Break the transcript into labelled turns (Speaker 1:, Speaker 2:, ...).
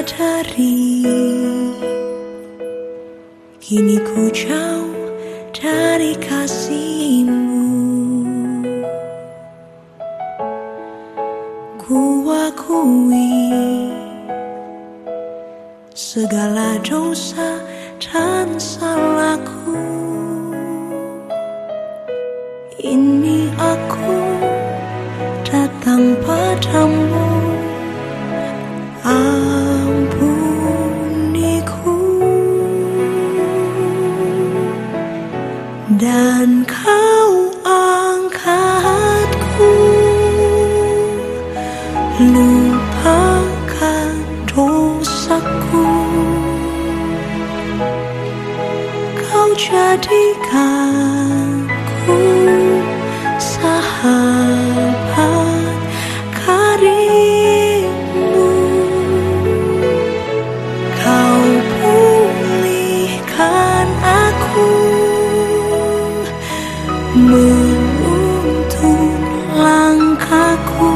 Speaker 1: sadari Kini ku jauh dari kasihmu. Ku akui Segala dosa dan salahku. Ini aku datang padamu. Dan kau angkatku. Lupakan dosaku. Kau jadikan coup.